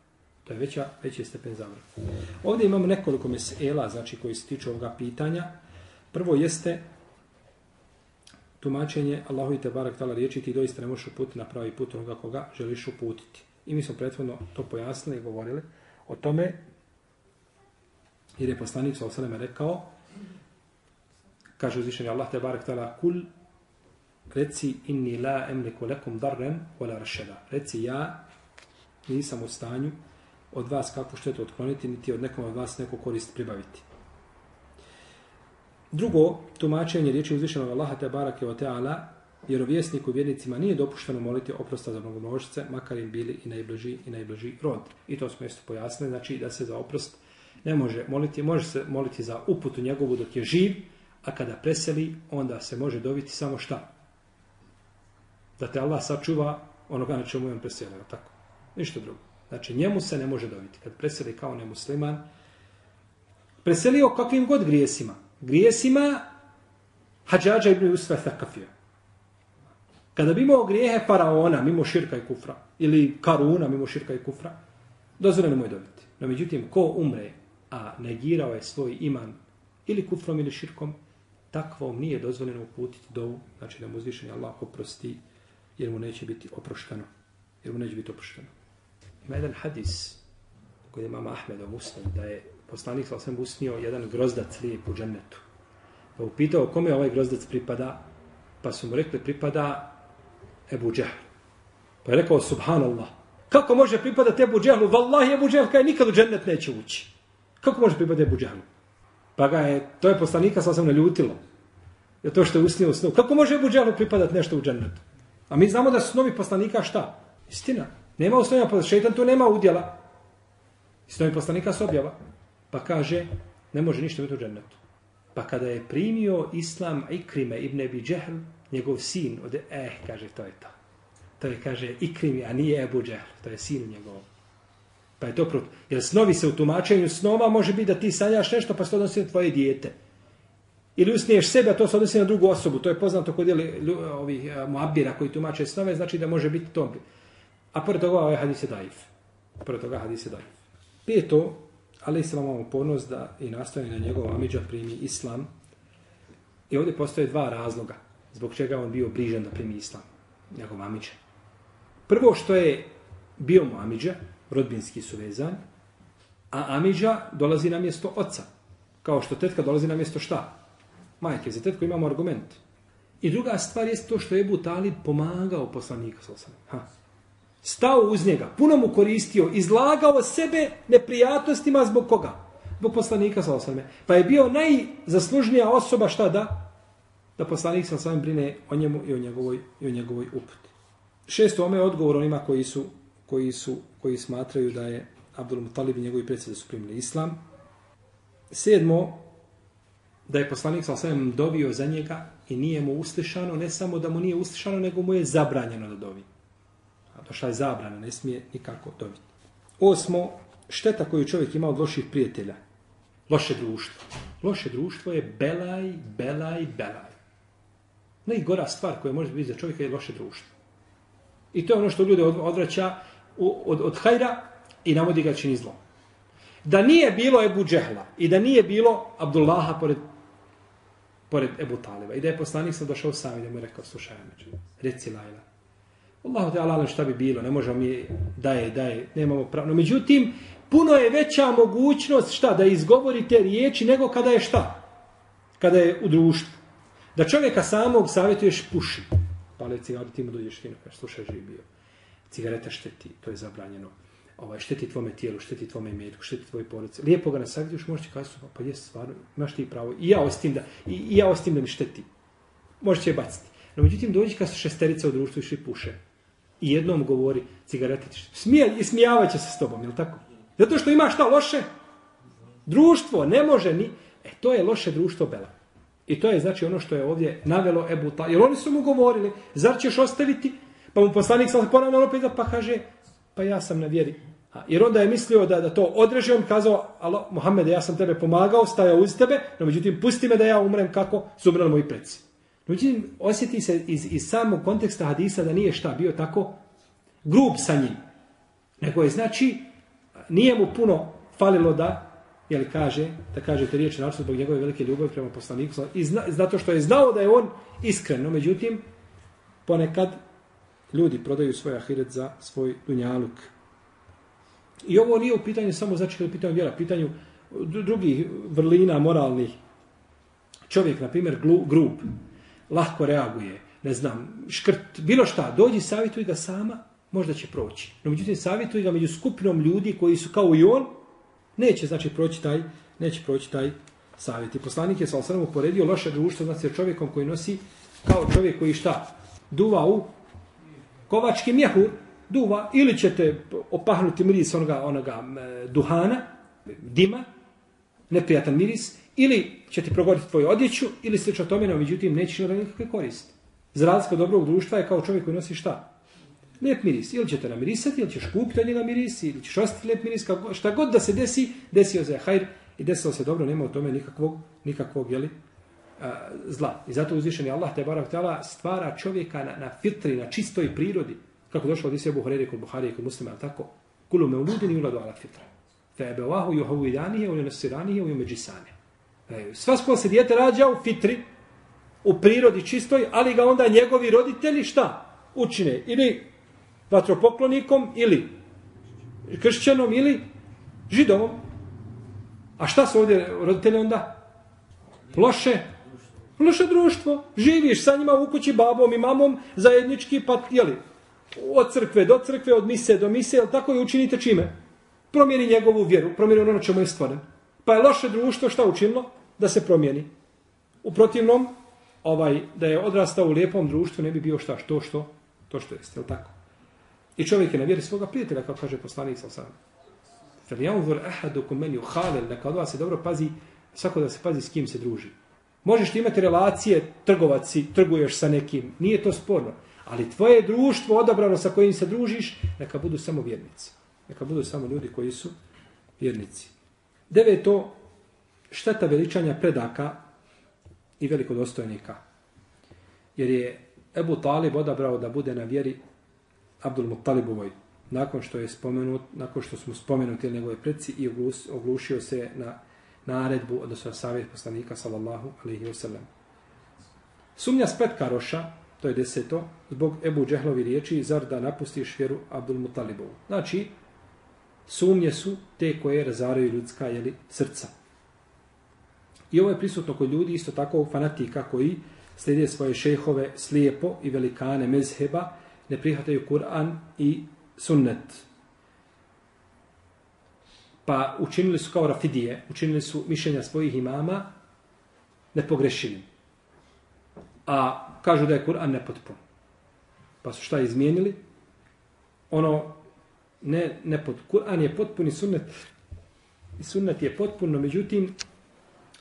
To je veća, veći stepen zabrane. Ovdje imamo nekoliko mesela, znači koji se tiču ovoga pitanja. Prvo jeste tumačenje Allahu i Tebarak tala riječi ti doista ne možeš uputiti na pravi put onoga koga želiš uputiti. I mi smo prethodno to pojasnili i govorili o tome jer je poslanik sa osaleme rekao kaže uzvišenje Allah Tebarak tala kul reci inni la emliku lekum darren wala rashada. Reci ja nisam u stanju od vas kakvu štetu otkloniti, niti od nekom od vas neku korist pribaviti. Drugo, tumačenje riječi uzvišenog Allaha te barake o teala, vjerovjesniku i vjernicima nije dopušteno moliti oprosta za mnogonožice, makar im bili i najbliži i najbliži rod. I to smo isto pojasnili, znači da se za oprost ne može moliti, može se moliti za uputu njegovu dok je živ, a kada preseli, onda se može dobiti samo šta? Da te Allah sačuva onoga na čemu je on preselio, tako. Ništa drugo. Znači, njemu se ne može dobiti. Kad preseli kao nemusliman, preselio kakvim god grijesima. Grijesima Hadžađa ibn Usfa Thakafija. Kada bi imao grijehe faraona mimo širka i kufra, ili karuna mimo širka i kufra, dozvoljeno mu je dobiti. No, međutim, ko umre, a negirao je svoj iman ili kufrom ili širkom, takvom nije dozvoljeno uputiti dovu, znači da mu uzvišenje Allah oprosti jer mu neće biti oprošteno. Jer mu neće biti oprošteno. Ima jedan hadis koji je mama Ahmeda muslim, da je poslanik sa osam usnio jedan grozdac lijep u džennetu. Pa upitao kome ovaj grozdac pripada, pa su mu rekli pripada Ebu Džehl. Pa je rekao subhanallah. Kako može pripadati Ebu Džehlu? Wallahi Ebu Džehl kaj nikad u džennet neće ući. Kako može pripadati Ebu Džehlu? Pa ga je, to je poslanika sa osam naljutilo. Je to što je usnio u snu. Kako može Ebu Džehlu pripadati nešto u džennetu? A mi znamo da su snovi poslanika šta? Istina. Nema u snovima poslanika. šeitan tu nema udjela. Snovi poslanika se objava. Pa kaže, ne može ništa biti u džennetu. Pa kada je primio islam Ikrime ibn Ebi Džehl, njegov sin, od, eh, kaže, to je to. To je, kaže, Ikrimi, a nije Ebu Džehl. To je sin njegov. Pa je to prot... Jer snovi se u tumačenju snova može biti da ti sanjaš nešto pa se odnosi na tvoje dijete. Ili usniješ sebe, a to se odnosi na drugu osobu. To je poznato kod je ovih muabira koji tumače snove, znači da može biti to. A pored toga ovaj hadis je daif. Pored toga hadis je daif. Peto, ali se vam imamo ponos da i nastoje na njegov amidža primi islam. I ovdje postoje dva razloga zbog čega on bio bližan da primi islam. Njegov amidža. Prvo što je bio mu amidža, rodbinski su vezani, a amidža dolazi na mjesto oca. Kao što tetka dolazi na mjesto šta? Majke, za tetku imamo argument. I druga stvar je to što je Ebu Talib pomagao poslanika sa Ha. Stao uz njega, puno mu koristio, izlagao sebe neprijatnostima zbog koga? Zbog poslanika sa Pa je bio najzaslužnija osoba šta da? Da poslanik sa osam brine o njemu i o njegovoj, i o njegovoj uputi. Šesto, ome je odgovor onima koji su, koji su, koji smatraju da je Abdul Mutalib i njegovi predsjede su primili islam. Sedmo, da je poslanik sa osam dobio za njega i nije mu uslišano, ne samo da mu nije uslišano, nego mu je zabranjeno da dovi. A došla je zabrana, ne smije nikako dobiti. Osmo, šteta koju čovjek ima od loših prijatelja. Loše društvo. Loše društvo je belaj, belaj, belaj. Najgora stvar koja može biti za čovjeka je loše društvo. I to je ono što ljude odvraća od, od hajra i namodi ga čini zlo. Da nije bilo Ebu Džehla i da nije bilo Abdullaha pored, pored Ebu Taliba i da je poslanik sam došao sam i da mu je rekao, slušaj, reci Lajla. Allahu te alalem šta bi bilo, ne možemo mi daje, daje, nemamo pravo. No, međutim, puno je veća mogućnost šta, da izgovorite riječi nego kada je šta? Kada je u društvu. Da čovjeka samog savjetuješ puši. Pale cigaru, ti mu dođeš fino, kaže, slušaj, živi bio. Cigareta šteti, to je zabranjeno. Ovaj, šteti tvome tijelu, šteti tvome imetku, šteti tvoje porodice. Lijepo ga nasavjetuješ, možeš ti kazati, pa, pa je stvarno, imaš ti pravo. I ja ostim da, i, i ja ostim da mi šteti. Možeš će je baciti. No, međutim, dođi kad su šesterica u društvu i puše. I jednom govori, cigarete ti. Smije, i smijavat će se s tobom, je tako? Zato što imaš šta loše? Društvo ne može ni... E, to je loše društvo Bela. I to je znači ono što je ovdje navelo Ebu Talib. Jer oni su mu govorili, zar ćeš ostaviti? Pa mu poslanik sam ponavno opet pa kaže, pa ja sam na vjeri. A, jer onda je mislio da, da to odreže, on kazao, alo, Mohamede, ja sam tebe pomagao, stajao uz tebe, no međutim, pusti me da ja umrem kako su umrali moji preci. Međutim, osjeti se iz, iz samog konteksta hadisa da nije šta bio tako grub sa njim. Nego je znači, nije mu puno falilo da jel kaže, da kaže te riječi naravno zbog njegove velike ljubavi prema poslaniku, i zna, zato što je znao da je on iskren, no međutim, ponekad ljudi prodaju svoj ahiret za svoj dunjaluk. I ovo nije u pitanju samo znači kada je vjera, pitanju drugih vrlina moralnih. Čovjek, na primjer, grub, lahko reaguje, ne znam, škrt, bilo šta, dođi, savjetuj ga sama, možda će proći. No, međutim, savjetuj ga među skupinom ljudi koji su kao i on, neće znači proći taj neće proći taj savjet. I poslanik je sa osanom uporedio loše društvo znači čovjekom koji nosi kao čovjek koji šta duva u kovački mjehur duva ili ćete opahnuti miris onoga, onoga duhana dima neprijatan miris ili će ti progoriti tvoju odjeću ili slično tome, no međutim nećeš imati nikakve koriste. Za razliku dobrog društva je kao čovjek koji nosi šta? lijep miris. Ili ćete namirisati, ili ćeš kupiti od njega miris, ili ćeš ostati lijep miris, kako, šta god da se desi, desio se hajr i desilo se dobro, nema u tome nikakvog, nikakvog jeli, zla. I zato uzvišeni Allah te barak tala stvara čovjeka na, na fitri, na čistoj prirodi. Kako došlo od Isjebu Horeri kod Buhari i kod muslima, tako? Kulu me uludin i uladu ala fitra. Fe ebe vahu juhavu idanije, u nasiranije, u jumeđisane. Sva skola se dijete rađa u fitri, u prirodi čistoj, ali ga onda njegovi roditelji šta? Učine. Ili vatropoklonikom ili kršćanom ili židovom. A šta su ovdje roditelji onda? Loše. Loše društvo. Živiš sa njima u kući babom i mamom zajednički, pa jeli, od crkve do crkve, od mise do mise, jel tako i učinite čime? Promijeni njegovu vjeru, promijeni ono čemu je stvoren. Pa je loše društvo šta učinilo? Da se promijeni. U protivnom, ovaj, da je odrastao u lijepom društvu, ne bi bio šta, što, što, to što jeste, jel tako? I čovjek je na vjeri svoga prijatelja, kao kaže poslanik sa sam. Felijanzur ahadukum men yuhalil, neka od vas se dobro pazi, svako da se pazi s kim se druži. Možeš ti imati relacije, trgovaci, trguješ sa nekim, nije to sporno. Ali tvoje društvo odabrano sa kojim se družiš, neka budu samo vjernici. Neka budu samo ljudi koji su vjernici. Deveto, šteta veličanja predaka i velikodostojnika. Jer je Ebu Talib odabrao da bude na vjeri Abdul Muttalibovoj. Nakon što je spomenut, nakon što smo spomenuti njegove preci i oglušio se na naredbu, odnosno savjet poslanika, sallallahu alaihi wasallam. Sumnja spet Karoša, to je deseto, zbog Ebu Džehlovi riječi, zar da napustiš vjeru Abdul Mutalibovu. Znači, sumnje su te koje razaraju ljudska jeli, srca. I ovo je prisutno kod ljudi, isto tako fanatika koji slijede svoje šehove slijepo i velikane mezheba, ne prihvataju Kur'an i sunnet. Pa učinili su kao rafidije, učinili su mišljenja svojih imama nepogrešivim. A kažu da je Kur'an nepotpun. Pa su šta izmijenili? Ono, ne, ne pot, Kur'an je potpun i sunnet, i sunnet je potpuno, međutim,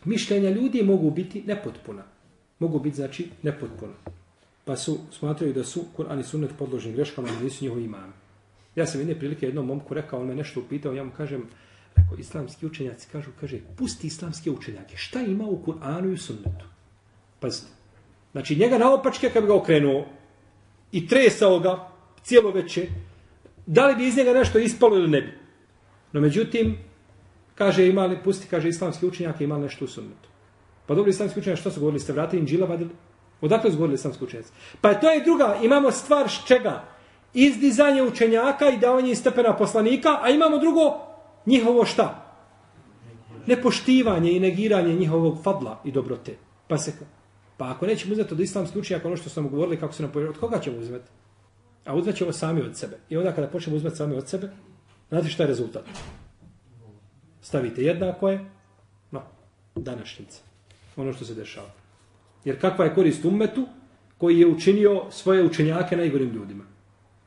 mišljenja ljudi mogu biti nepotpuna. Mogu biti, znači, nepotpuna. Pa su, smatraju da su Kur'an i sunnet podložni greškama, ali nisu njihovi imami. Ja sam jedne prilike jednom momku rekao, on me nešto upitao, ja mu kažem, rekao, islamski učenjaci kažu, kaže, pusti islamske učenjake, šta ima u Kur'anu i u sunnetu? Pazite. Znači, njega naopačke kad bi ga okrenuo i tresao ga cijelo veče, da li bi iz njega nešto ispalo ili ne bi? No, međutim, kaže, imali, pusti, kaže, islamski učenjake imali nešto u sunnetu. Pa dobro, islamski učenjaki, što su govorili? Ste vratili Inđila vadili? Odakle su govorili islamski učenjaci? Pa to je druga, imamo stvar s čega? Izdizanje učenjaka i davanje stepena poslanika, a imamo drugo, njihovo šta? Nepoštivanje i negiranje njihovog fadla i dobrote. Pa se Pa ako nećemo uzeti od islamskih učenjaka ono što smo govorili kako se nam pojavili, od koga ćemo uzeti? A uzmet ćemo sami od sebe. I onda kada počnemo uzmet sami od sebe, znate šta je rezultat? Stavite jednako je, no, današnjica. Ono što se dešava. Jer kakva je korist ummetu koji je učinio svoje učenjake najgorim ljudima?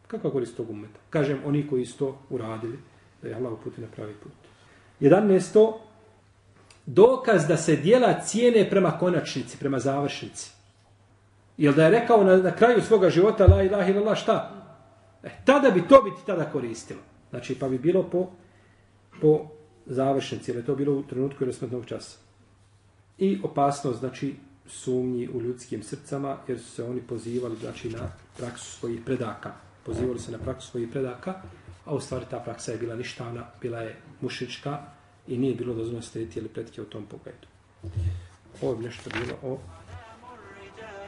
Kakva korist tog ummeta? Kažem, oni koji su to uradili, da je Allah uputi na pravi put. 11 dokaz da se dijela cijene prema konačnici, prema završnici. Jel da je rekao na, na kraju svoga života la ilaha illallah šta? E, tada bi to biti tada koristilo. Znači, pa bi bilo po, po završnici, jer je to bilo u trenutku resmetnog časa. I opasnost, znači, sumnji u ljudskim srcama, jer su se oni pozivali, znači, na praksu svojih predaka. Pozivali se na praksu svojih predaka, a u stvari ta praksa je bila ništavna, bila je mušička, i nije bilo dozvoljeno slediti ili pretke u tom pogledu. Ovo je nešto bilo o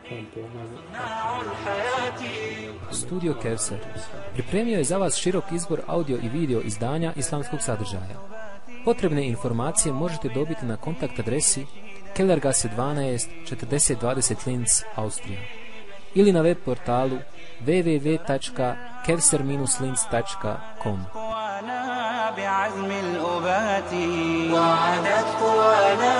tom pogledu. Studio Kevser pripremio je za vas širok izbor audio i video izdanja islamskog sadržaja. Potrebne informacije možete dobiti na kontakt adresi Kellergasse 12 4020 Linz, Austrija ili na web portalu www.kevser-linz.com بعزم الأبات وعدت قوانا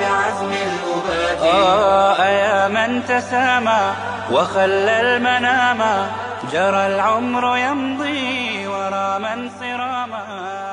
بعزم الأبات آه يا من تسامى وخلى المنام جرى العمر يمضي ورا من صراما.